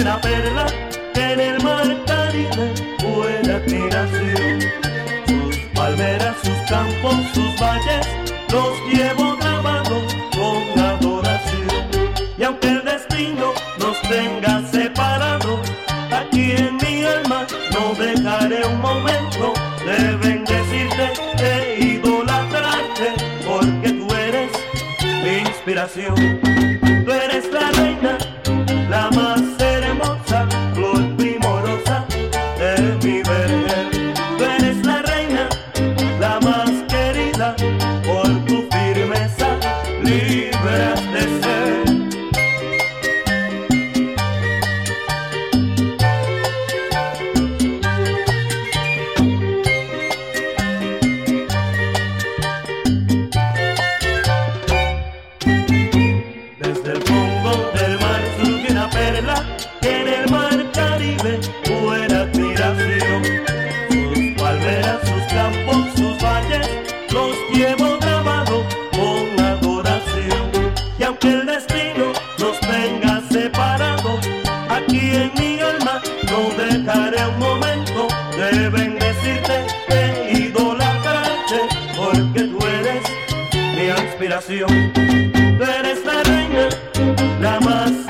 una perla que en el mar Caribe fue admiración. Sus palmeras, sus campos, sus valles, los llevo grabados con adoración. Y aunque el destino nos tenga separados, aquí en mi alma no dejaré un momento de bendecirte e idolatrarte, porque tú eres mi inspiración. Tú eres la reina, dejaré un momento de bendecirte, de idolatrarte, porque tú eres mi aspiración. Tú eres la reina, la más